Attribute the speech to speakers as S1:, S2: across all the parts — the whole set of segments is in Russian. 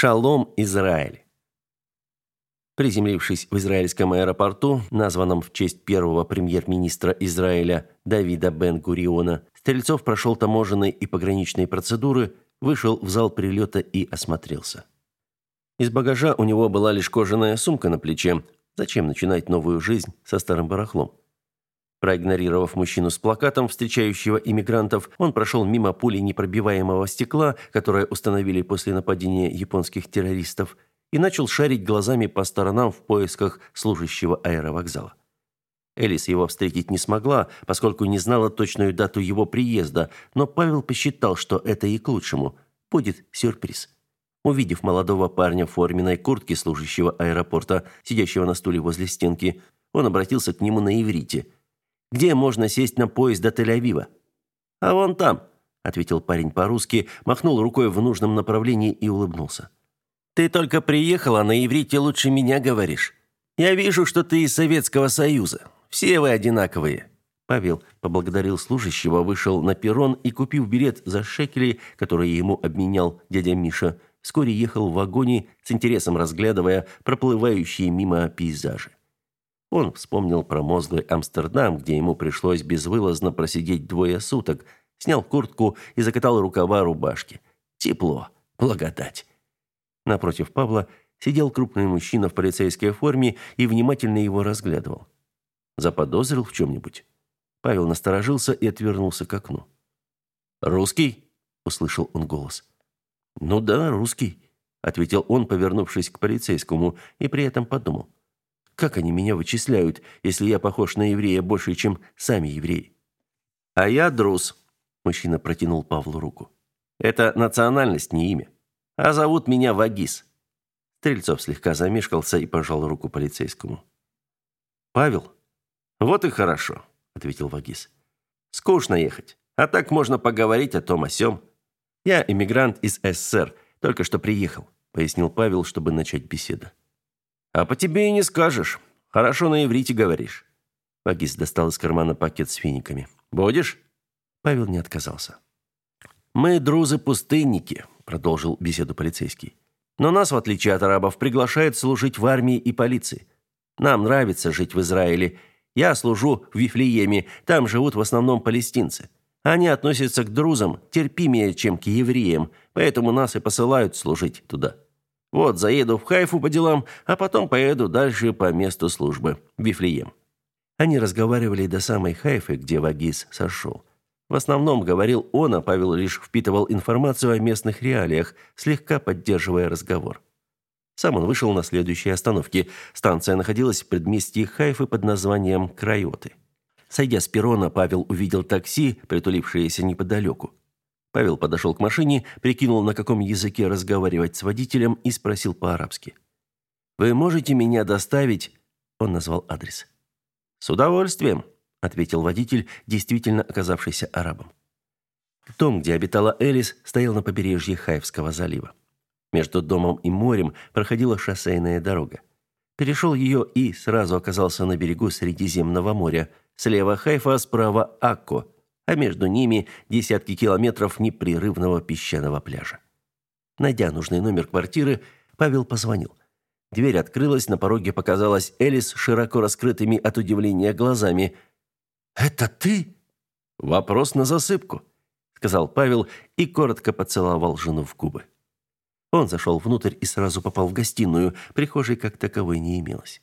S1: Шалом, Израиль. Приземлившись в израильском аэропорту, названном в честь первого премьер-министра Израиля Давида Бен-Гуриона, Стрельцов прошел таможенные и пограничные процедуры, вышел в зал прилета и осмотрелся. Из багажа у него была лишь кожаная сумка на плече. Зачем начинать новую жизнь со старым барахлом? Проигнорировав мужчину с плакатом, встречающего иммигрантов, он прошел мимо пули непробиваемого стекла, которое установили после нападения японских террористов, и начал шарить глазами по сторонам в поисках служащего аэровокзала. Элис его встретить не смогла, поскольку не знала точную дату его приезда, но Павел посчитал, что это и к лучшему. Будет сюрприз. Увидев молодого парня в форменной куртке служащего аэропорта, сидящего на стуле возле стенки, он обратился к нему на иврите – где можно сесть на поезд до Тель-Авива? А вон там, ответил парень по-русски, махнул рукой в нужном направлении и улыбнулся. Ты только приехала, на иврите лучше меня говоришь. Я вижу, что ты из Советского Союза. Все вы одинаковые. Павел поблагодарил служащего, вышел на перрон и, купив билет за шекели, который ему обменял дядя Миша, вскоре ехал в вагоне, с интересом разглядывая проплывающие мимо пейзажи. Он вспомнил про мозглый Амстердам, где ему пришлось безвылазно просидеть двое суток, снял куртку и закатал рукава рубашки. Тепло, благодать. Напротив Павла сидел крупный мужчина в полицейской форме и внимательно его разглядывал. Заподозрил в чем-нибудь? Павел насторожился и отвернулся к окну. «Русский?» – услышал он голос. «Ну да, русский», – ответил он, повернувшись к полицейскому, и при этом подумал. Как они меня вычисляют, если я похож на еврея больше, чем сами евреи? А я друз. Мужчина протянул Павлу руку. Это национальность, не имя. А зовут меня Вагис. Стрельцов слегка замешкался и пожал руку полицейскому. Павел? Вот и хорошо, ответил Вагис. Скучно ехать. А так можно поговорить о том о сём. Я иммигрант из СССР, только что приехал, пояснил Павел, чтобы начать беседу. А по тебе и не скажешь. Хорошо на иврите говоришь. Вагис достал из кармана пакет с финиками. Будешь? Павел не отказался. Мы друзы-пустынники, продолжил беседу полицейский. Но нас, в отличие от арабов, приглашают служить в армии и полиции. Нам нравится жить в Израиле. Я служу в Вифлееме, там живут в основном палестинцы. Они относятся к друзам терпимее, чем к евреям, поэтому нас и посылают служить туда. Вот заеду в Хайфу по делам, а потом поеду дальше по месту службы, Вифлеем. Они разговаривали до самой Хайфы, где Вагис сошел. В основном говорил он, а Павел лишь впитывал информацию о местных реалиях, слегка поддерживая разговор. Сам он вышел на следующей остановке. Станция находилась в предместье Хайфы под названием Крайоты. Сойдя с перрона, Павел увидел такси, притулившееся неподалеку. Павел подошел к машине, прикинул, на каком языке разговаривать с водителем и спросил по-арабски. «Вы можете меня доставить?» Он назвал адрес. «С удовольствием», — ответил водитель, действительно оказавшийся арабом. Дом, где обитала Элис, стоял на побережье Хайфского залива. Между домом и морем проходила шоссейная дорога. Перешел ее и сразу оказался на берегу Средиземного моря. Слева Хайфа, справа Акко — а между ними десятки километров непрерывного песчаного пляжа. Найдя нужный номер квартиры, Павел позвонил. Дверь открылась, на пороге показалась Элис широко раскрытыми от удивления глазами. «Это ты?» «Вопрос на засыпку», — сказал Павел и коротко поцеловал жену в губы. Он зашел внутрь и сразу попал в гостиную, прихожей как таковой не имелось.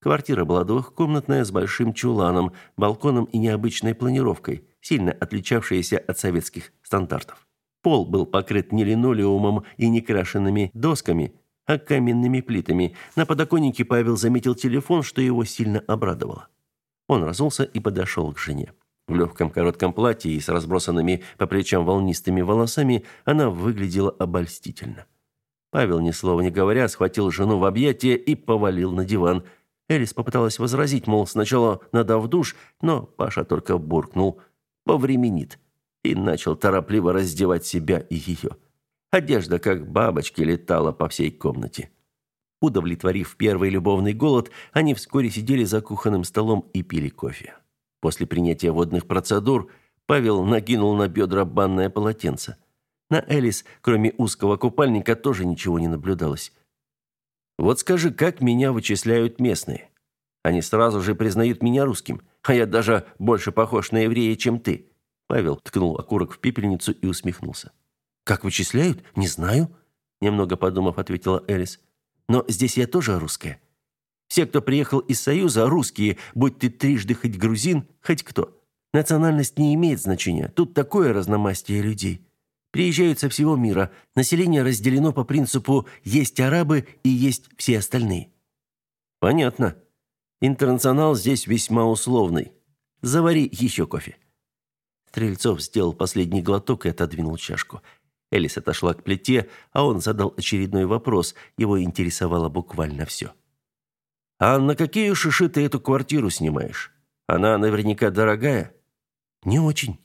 S1: Квартира была двухкомнатная с большим чуланом, балконом и необычной планировкой сильно отличавшиеся от советских стандартов. Пол был покрыт не линолеумом и не крашенными досками, а каменными плитами. На подоконнике Павел заметил телефон, что его сильно обрадовало. Он разулся и подошел к жене. В легком коротком платье и с разбросанными по плечам волнистыми волосами она выглядела обольстительно. Павел, ни слова не говоря, схватил жену в объятия и повалил на диван. Элис попыталась возразить, мол, сначала надо в душ, но Паша только буркнул – повременит, и начал торопливо раздевать себя и ее. Одежда, как бабочки, летала по всей комнате. Удовлетворив первый любовный голод, они вскоре сидели за кухонным столом и пили кофе. После принятия водных процедур Павел накинул на бедра банное полотенце. На Элис, кроме узкого купальника, тоже ничего не наблюдалось. Вот скажи, как меня вычисляют местные? Они сразу же признают меня русским, а я даже больше похож на еврея, чем ты. Павел ткнул окурок в пепельницу и усмехнулся. Как вычисляют? Не знаю, немного подумав, ответила Элис. Но здесь я тоже русская. Все, кто приехал из Союза, русские, будь ты трижды хоть грузин, хоть кто. Национальность не имеет значения. Тут такое разномастие людей. Приезжают со всего мира. Население разделено по принципу «есть арабы и есть все остальные». Понятно. Интернационал здесь весьма условный. Завари еще кофе. Стрельцов сделал последний глоток и отодвинул чашку. Элис отошла к плите, а он задал очередной вопрос. Его интересовало буквально все. «А на какие шиши ты эту квартиру снимаешь? Она наверняка дорогая?» «Не очень».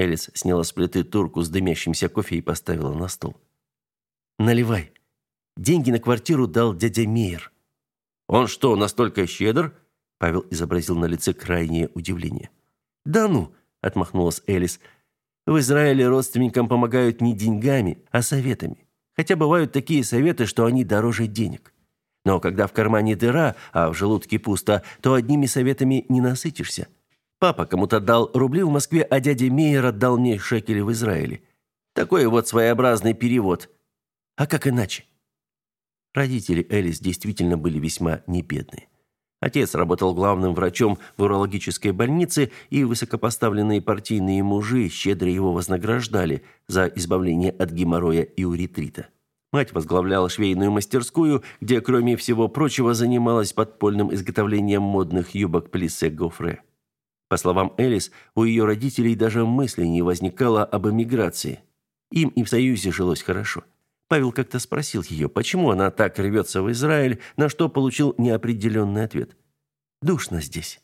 S1: Элис сняла с плиты турку с дымящимся кофе и поставила на стол. «Наливай. Деньги на квартиру дал дядя Мейер». «Он что, настолько щедр?» Павел изобразил на лице крайнее удивление. «Да ну!» – отмахнулась Элис. «В Израиле родственникам помогают не деньгами, а советами. Хотя бывают такие советы, что они дороже денег. Но когда в кармане дыра, а в желудке пусто, то одними советами не насытишься». Папа кому-то дал рубли в Москве, а дядя Мейер отдал мне шекели в Израиле. Такой вот своеобразный перевод. А как иначе? Родители Элис действительно были весьма небедные. Отец работал главным врачом в урологической больнице, и высокопоставленные партийные мужи щедро его вознаграждали за избавление от геморроя и уретрита. Мать возглавляла швейную мастерскую, где, кроме всего прочего, занималась подпольным изготовлением модных юбок плиссе гофре. По словам Элис, у ее родителей даже мысли не возникало об эмиграции. Им и в Союзе жилось хорошо. Павел как-то спросил ее, почему она так рвется в Израиль, на что получил неопределенный ответ. «Душно здесь».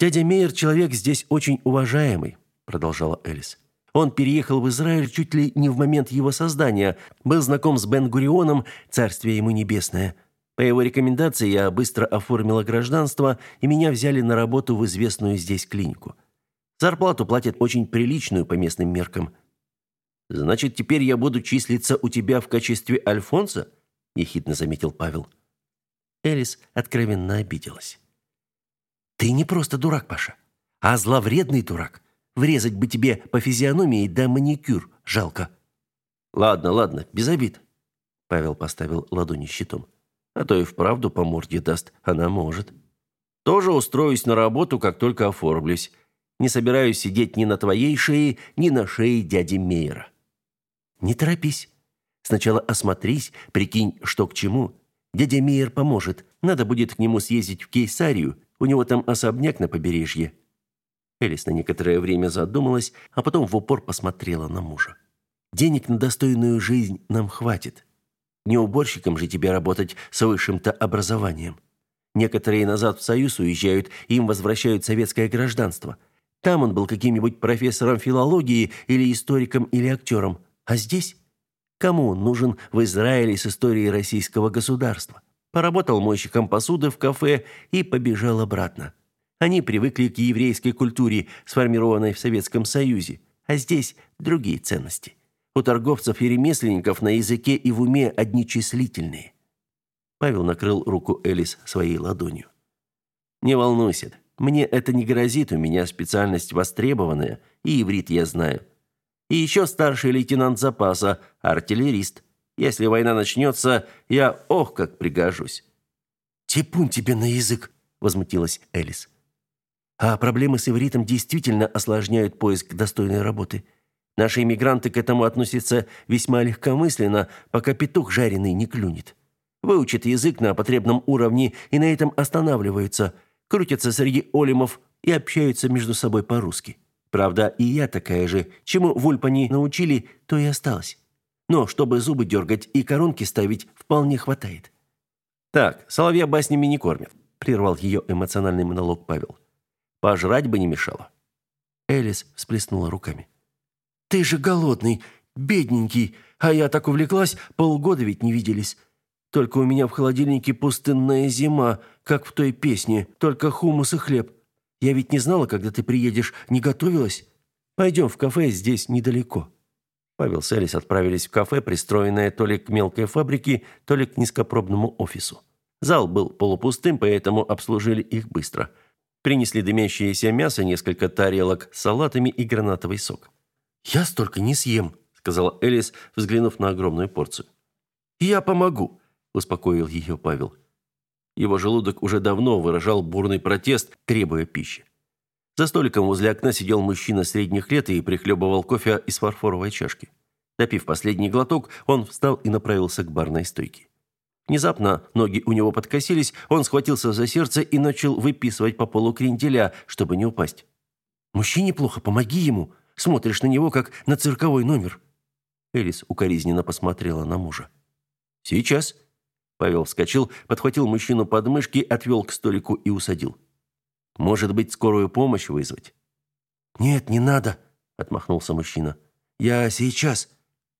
S1: «Дядя Мейер человек здесь очень уважаемый», продолжала Элис. «Он переехал в Израиль чуть ли не в момент его создания, был знаком с Бен-Гурионом, царствие ему небесное». По его рекомендации я быстро оформила гражданство, и меня взяли на работу в известную здесь клинику. Зарплату платят очень приличную по местным меркам. Значит, теперь я буду числиться у тебя в качестве альфонса? ехидно заметил Павел. Элис откровенно обиделась. Ты не просто дурак, Паша, а зловредный дурак. Врезать бы тебе по физиономии да маникюр жалко. Ладно, ладно, без обид. Павел поставил ладони щитом. А то и вправду по морде даст, она может. Тоже устроюсь на работу, как только оформлюсь. Не собираюсь сидеть ни на твоей шее, ни на шее дяди Мейера. Не торопись. Сначала осмотрись, прикинь, что к чему. Дядя Мейер поможет. Надо будет к нему съездить в Кейсарию. У него там особняк на побережье. Элис на некоторое время задумалась, а потом в упор посмотрела на мужа. Денег на достойную жизнь нам хватит. Не уборщиком же тебе работать с высшим-то образованием. Некоторые назад в Союз уезжают, им возвращают советское гражданство. Там он был каким-нибудь профессором филологии или историком или актером. А здесь? Кому он нужен в Израиле с историей российского государства? Поработал мойщиком посуды в кафе и побежал обратно. Они привыкли к еврейской культуре, сформированной в Советском Союзе, а здесь другие ценности. У торговцев и ремесленников на языке и в уме одни числительные. Павел накрыл руку Элис своей ладонью. Не волнуйся, мне это не грозит, у меня специальность востребованная, и иврит я знаю. И еще старший лейтенант запаса, артиллерист. Если война начнется, я ох как пригожусь. Типун тебе на язык, возмутилась Элис. А проблемы с ивритом действительно осложняют поиск достойной работы. Наши иммигранты к этому относятся весьма легкомысленно, пока петух жареный не клюнет. Выучат язык на потребном уровне и на этом останавливаются, крутятся среди олимов и общаются между собой по-русски. Правда, и я такая же. Чему в Ульпане научили, то и осталось. Но чтобы зубы дергать и коронки ставить, вполне хватает. Так, соловья баснями не кормят, прервал ее эмоциональный монолог Павел. Пожрать бы не мешало. Элис всплеснула руками. Ты же голодный, бедненький, а я так увлеклась, полгода ведь не виделись. Только у меня в холодильнике пустынная зима, как в той песне, только хумус и хлеб. Я ведь не знала, когда ты приедешь, не готовилась. Пойдем в кафе, здесь недалеко». Павел с Элис отправились в кафе, пристроенное то ли к мелкой фабрике, то ли к низкопробному офису. Зал был полупустым, поэтому обслужили их быстро. Принесли дымящееся мясо, несколько тарелок с салатами и гранатовый сок. «Я столько не съем», — сказала Элис, взглянув на огромную порцию. «Я помогу», — успокоил ее Павел. Его желудок уже давно выражал бурный протест, требуя пищи. За столиком возле окна сидел мужчина средних лет и прихлебывал кофе из фарфоровой чашки. Допив последний глоток, он встал и направился к барной стойке. Внезапно ноги у него подкосились, он схватился за сердце и начал выписывать по полу кренделя, чтобы не упасть. «Мужчине плохо, помоги ему. Смотришь на него, как на цирковой номер». Элис укоризненно посмотрела на мужа. «Сейчас». Павел вскочил, подхватил мужчину под мышки, отвел к столику и усадил. Может быть, скорую помощь вызвать?» «Нет, не надо», — отмахнулся мужчина. «Я сейчас».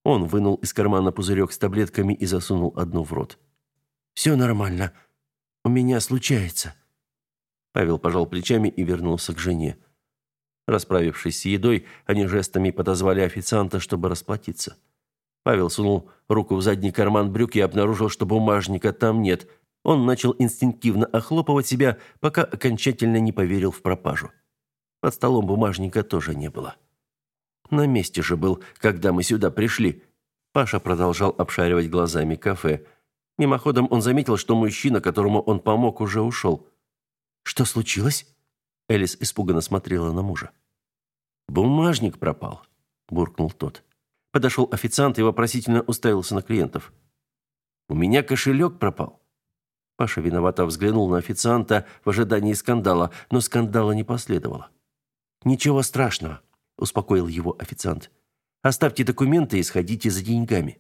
S1: Он вынул из кармана пузырек с таблетками и засунул одну в рот. «Все нормально. У меня случается». Павел пожал плечами и вернулся к жене. Расправившись с едой, они жестами подозвали официанта, чтобы расплатиться. Павел сунул руку в задний карман брюк и обнаружил, что бумажника там нет — он начал инстинктивно охлопывать себя, пока окончательно не поверил в пропажу. Под столом бумажника тоже не было. На месте же был, когда мы сюда пришли. Паша продолжал обшаривать глазами кафе. Мимоходом он заметил, что мужчина, которому он помог, уже ушел. «Что случилось?» Элис испуганно смотрела на мужа. «Бумажник пропал», – буркнул тот. Подошел официант и вопросительно уставился на клиентов. «У меня кошелек пропал». Паша виновато взглянул на официанта в ожидании скандала, но скандала не последовало. «Ничего страшного», – успокоил его официант. «Оставьте документы и сходите за деньгами».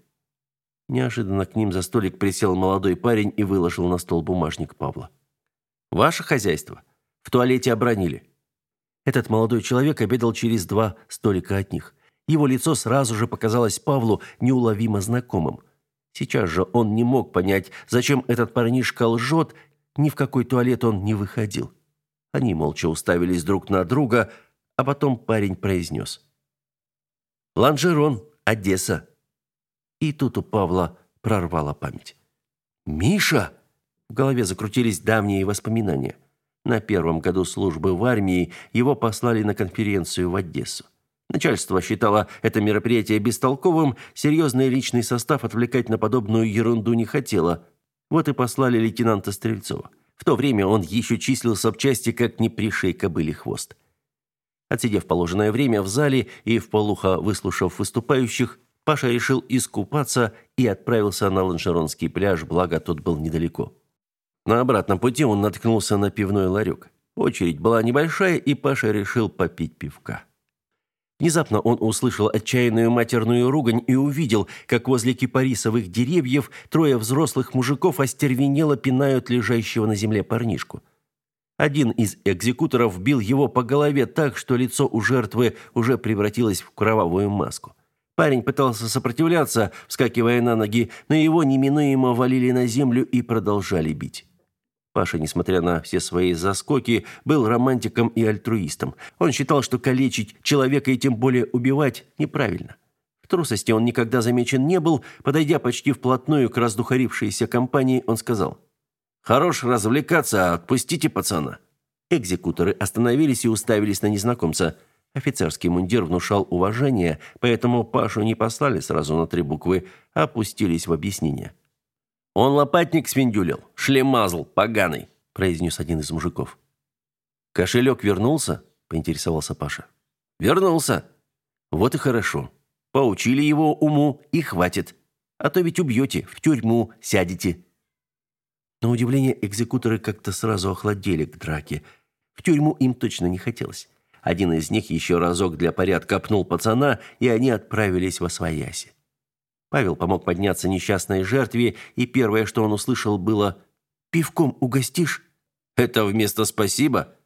S1: Неожиданно к ним за столик присел молодой парень и выложил на стол бумажник Павла. «Ваше хозяйство. В туалете обронили». Этот молодой человек обедал через два столика от них. Его лицо сразу же показалось Павлу неуловимо знакомым – Сейчас же он не мог понять, зачем этот парнишка лжет, ни в какой туалет он не выходил. Они молча уставились друг на друга, а потом парень произнес. «Ланжерон, Одесса». И тут у Павла прорвала память. «Миша!» В голове закрутились давние воспоминания. На первом году службы в армии его послали на конференцию в Одессу. Начальство считало это мероприятие бестолковым, серьезный личный состав отвлекать на подобную ерунду не хотело. Вот и послали лейтенанта Стрельцова. В то время он еще числился в части как не пришей кобыли хвост. Отсидев положенное время в зале и вполуха выслушав выступающих, Паша решил искупаться и отправился на Ланшеронский пляж, благо тот был недалеко. На обратном пути он наткнулся на пивной ларек. Очередь была небольшая, и Паша решил попить пивка. Внезапно он услышал отчаянную матерную ругань и увидел, как возле кипарисовых деревьев трое взрослых мужиков остервенело пинают лежащего на земле парнишку. Один из экзекуторов бил его по голове так, что лицо у жертвы уже превратилось в кровавую маску. Парень пытался сопротивляться, вскакивая на ноги, но его неминуемо валили на землю и продолжали бить. Паша, несмотря на все свои заскоки, был романтиком и альтруистом. Он считал, что калечить человека и тем более убивать неправильно. В трусости он никогда замечен не был. Подойдя почти вплотную к раздухарившейся компании, он сказал: "Хорош развлекаться, отпустите пацана". Экзекуторы остановились и уставились на незнакомца. Офицерский мундир внушал уважение, поэтому Пашу не послали сразу на три буквы, а опустились в объяснение. «Он лопатник свиндюлил, шлемазл, поганый», – произнес один из мужиков. «Кошелек вернулся?» – поинтересовался Паша. «Вернулся». «Вот и хорошо. Поучили его уму и хватит. А то ведь убьете, в тюрьму сядете». На удивление экзекуторы как-то сразу охладели к драке. В тюрьму им точно не хотелось. Один из них еще разок для порядка пнул пацана, и они отправились во свояси. Павел помог подняться несчастной жертве, и первое, что он услышал, было «Пивком угостишь?» «Это вместо спасибо?»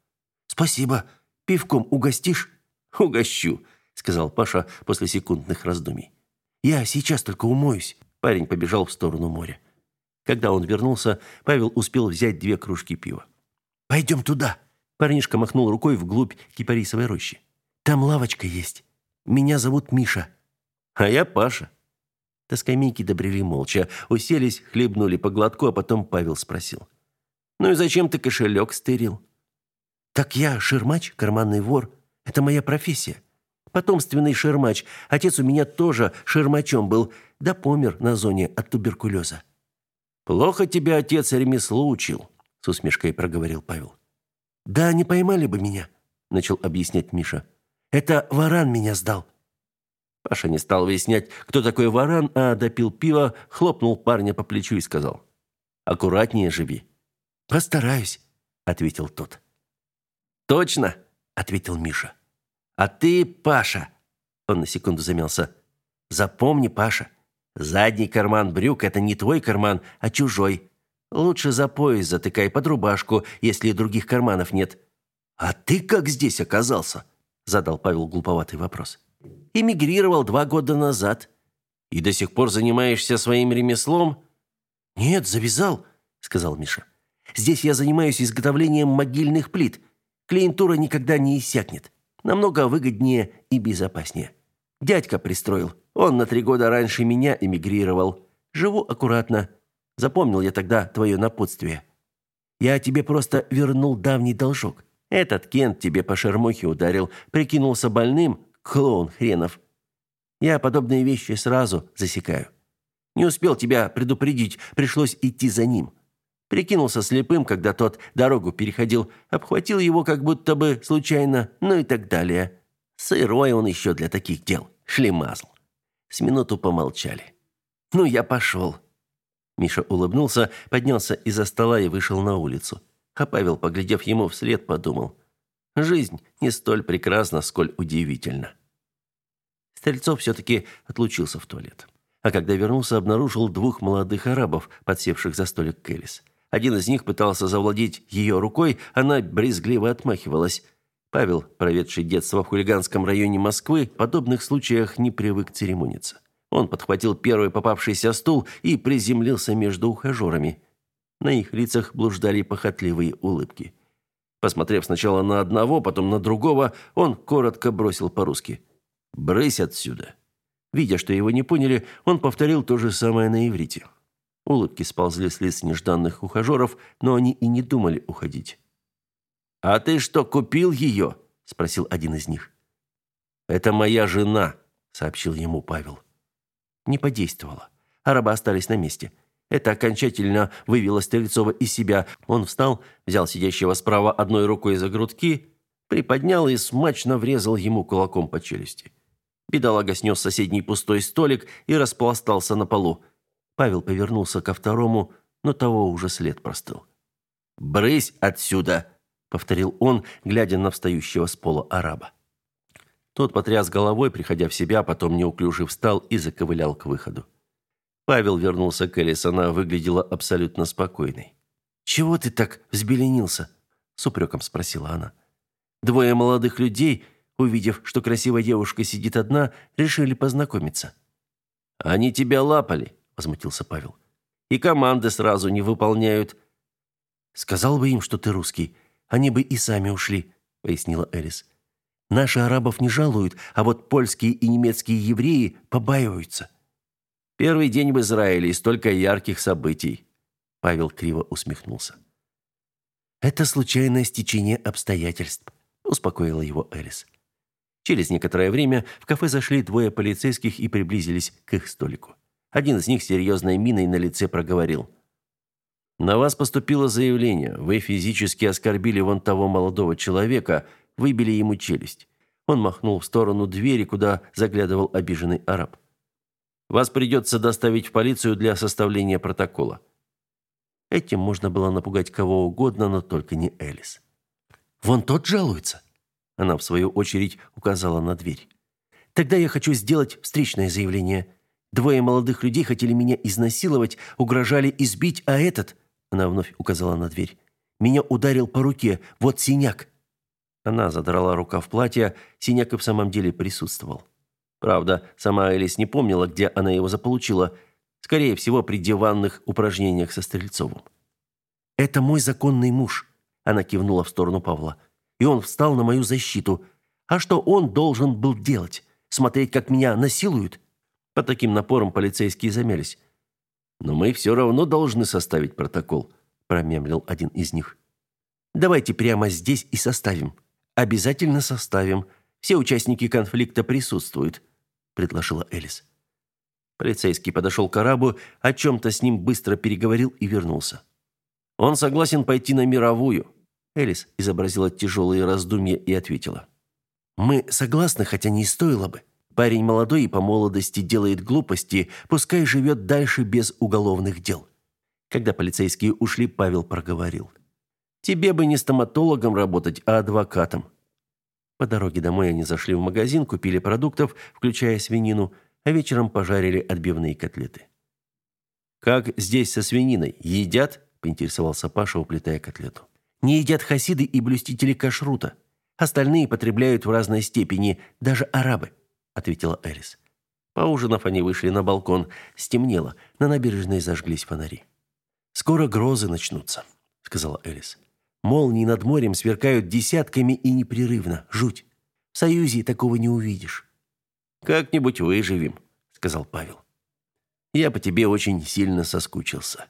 S1: «Спасибо. Пивком угостишь?» «Угощу», — сказал Паша после секундных раздумий. «Я сейчас только умоюсь». Парень побежал в сторону моря. Когда он вернулся, Павел успел взять две кружки пива. «Пойдем туда!» Парнишка махнул рукой вглубь кипарисовой рощи. «Там лавочка есть. Меня зовут Миша». А я Паша. До скамейки добрели молча, уселись, хлебнули по глотку, а потом Павел спросил. «Ну и зачем ты кошелек стырил?» «Так я шермач, карманный вор. Это моя профессия. Потомственный шермач. Отец у меня тоже шермачом был, да помер на зоне от туберкулеза». «Плохо тебя отец ремеслу учил», — с усмешкой проговорил Павел. «Да не поймали бы меня», — начал объяснять Миша. «Это варан меня сдал». Паша не стал выяснять, кто такой варан, а допил пиво, хлопнул парня по плечу и сказал. «Аккуратнее живи». «Постараюсь», — ответил тот. «Точно», — ответил Миша. «А ты, Паша», — он на секунду замялся, — «запомни, Паша, задний карман брюк — это не твой карман, а чужой. Лучше за пояс затыкай под рубашку, если других карманов нет». «А ты как здесь оказался?» — задал Павел глуповатый вопрос. Эмигрировал два года назад. И до сих пор занимаешься своим ремеслом? Нет, завязал, сказал Миша. Здесь я занимаюсь изготовлением могильных плит. Клиентура никогда не иссякнет. Намного выгоднее и безопаснее. Дядька пристроил. Он на три года раньше меня эмигрировал. Живу аккуратно. Запомнил я тогда твое напутствие. Я тебе просто вернул давний должок. Этот Кент тебе по шермухе ударил, прикинулся больным, Клоун хренов. Я подобные вещи сразу засекаю. Не успел тебя предупредить, пришлось идти за ним. Прикинулся слепым, когда тот дорогу переходил, обхватил его как будто бы случайно, ну и так далее. Сырой он еще для таких дел, шлемазл. С минуту помолчали. «Ну, я пошел». Миша улыбнулся, поднялся из-за стола и вышел на улицу. А Павел, поглядев ему вслед, подумал – Жизнь не столь прекрасна, сколь удивительна. Стрельцов все-таки отлучился в туалет. А когда вернулся, обнаружил двух молодых арабов, подсевших за столик Кэлис. Один из них пытался завладеть ее рукой, она брезгливо отмахивалась. Павел, проведший детство в хулиганском районе Москвы, в подобных случаях не привык церемониться. Он подхватил первый попавшийся стул и приземлился между ухажерами. На их лицах блуждали похотливые улыбки. Посмотрев сначала на одного, потом на другого, он коротко бросил по-русски. «Брысь отсюда!» Видя, что его не поняли, он повторил то же самое на иврите. Улыбки сползли с лиц нежданных ухажеров, но они и не думали уходить. «А ты что, купил ее?» – спросил один из них. «Это моя жена», – сообщил ему Павел. Не подействовало. Арабы остались на месте – это окончательно вывело Стрельцова из себя. Он встал, взял сидящего справа одной рукой за грудки, приподнял и смачно врезал ему кулаком по челюсти. Бедолага снес соседний пустой столик и распластался на полу. Павел повернулся ко второму, но того уже след простыл. «Брысь отсюда!» — повторил он, глядя на встающего с пола араба. Тот потряс головой, приходя в себя, потом неуклюже встал и заковылял к выходу. Павел вернулся к Элис, она выглядела абсолютно спокойной. «Чего ты так взбеленился?» – с упреком спросила она. Двое молодых людей, увидев, что красивая девушка сидит одна, решили познакомиться. «Они тебя лапали», – возмутился Павел. «И команды сразу не выполняют». «Сказал бы им, что ты русский, они бы и сами ушли», – пояснила Элис. «Наши арабов не жалуют, а вот польские и немецкие евреи побаиваются». Первый день в Израиле и столько ярких событий. Павел криво усмехнулся. Это случайное стечение обстоятельств, успокоила его Элис. Через некоторое время в кафе зашли двое полицейских и приблизились к их столику. Один из них серьезной миной на лице проговорил: "На вас поступило заявление. Вы физически оскорбили вон того молодого человека, выбили ему челюсть". Он махнул в сторону двери, куда заглядывал обиженный араб. Вас придется доставить в полицию для составления протокола. Этим можно было напугать кого угодно, но только не Элис. Вон тот жалуется. Она в свою очередь указала на дверь. Тогда я хочу сделать встречное заявление. Двое молодых людей хотели меня изнасиловать, угрожали избить, а этот, она вновь указала на дверь, меня ударил по руке. Вот синяк. Она задрала рукав платья, синяк и в самом деле присутствовал. Правда, сама Элис не помнила, где она его заполучила. Скорее всего, при диванных упражнениях со Стрельцовым. «Это мой законный муж», – она кивнула в сторону Павла. «И он встал на мою защиту. А что он должен был делать? Смотреть, как меня насилуют? Под таким напором полицейские замялись. «Но мы все равно должны составить протокол», – промямлил один из них. «Давайте прямо здесь и составим. Обязательно составим. Все участники конфликта присутствуют», – предложила Элис. Полицейский подошел к арабу, о чем-то с ним быстро переговорил и вернулся. «Он согласен пойти на мировую», – Элис изобразила тяжелые раздумья и ответила. «Мы согласны, хотя не стоило бы. Парень молодой и по молодости делает глупости, пускай живет дальше без уголовных дел». Когда полицейские ушли, Павел проговорил. «Тебе бы не стоматологом работать, а адвокатом». По дороге домой они зашли в магазин, купили продуктов, включая свинину, а вечером пожарили отбивные котлеты. «Как здесь со свининой? Едят?» – поинтересовался Паша, уплетая котлету. «Не едят хасиды и блюстители кашрута. Остальные потребляют в разной степени, даже арабы», – ответила Элис. Поужинав, они вышли на балкон. Стемнело, на набережной зажглись фонари. «Скоро грозы начнутся», – сказала Элис. «Молнии над морем сверкают десятками и непрерывно. Жуть. В Союзе такого не увидишь». «Как-нибудь выживем», – сказал Павел. «Я по тебе очень сильно соскучился».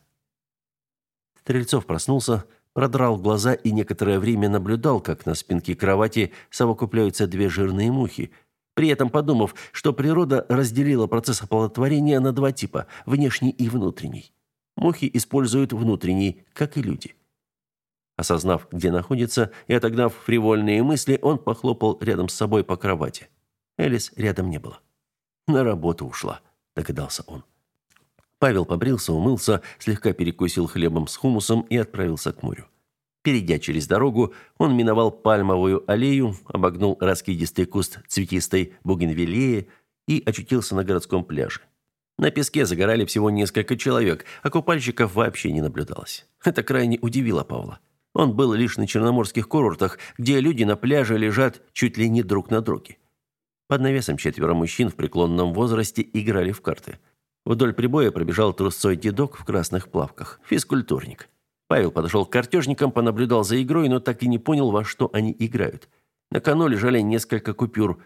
S1: Стрельцов проснулся, продрал глаза и некоторое время наблюдал, как на спинке кровати совокупляются две жирные мухи, при этом подумав, что природа разделила процесс оплодотворения на два типа – внешний и внутренний. Мухи используют внутренний, как и люди. Осознав, где находится, и отогнав фривольные мысли, он похлопал рядом с собой по кровати. Элис рядом не было. «На работу ушла», – догадался он. Павел побрился, умылся, слегка перекусил хлебом с хумусом и отправился к морю. Перейдя через дорогу, он миновал пальмовую аллею, обогнул раскидистый куст цветистой бугенвиллеи и очутился на городском пляже. На песке загорали всего несколько человек, а купальщиков вообще не наблюдалось. Это крайне удивило Павла. Он был лишь на черноморских курортах, где люди на пляже лежат чуть ли не друг на друге. Под навесом четверо мужчин в преклонном возрасте играли в карты. Вдоль прибоя пробежал трусцой дедок в красных плавках, физкультурник. Павел подошел к картежникам, понаблюдал за игрой, но так и не понял, во что они играют. На кону лежали несколько купюр.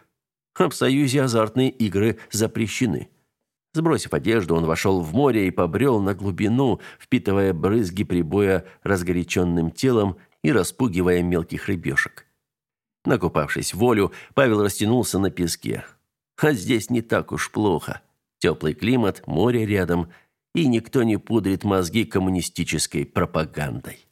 S1: А в Союзе азартные игры запрещены. Сбросив одежду, он вошел в море и побрел на глубину, впитывая брызги прибоя разгоряченным телом и распугивая мелких рыбешек. Накупавшись волю, Павел растянулся на песке. А здесь не так уж плохо. Теплый климат, море рядом – и никто не пудрит мозги коммунистической пропагандой.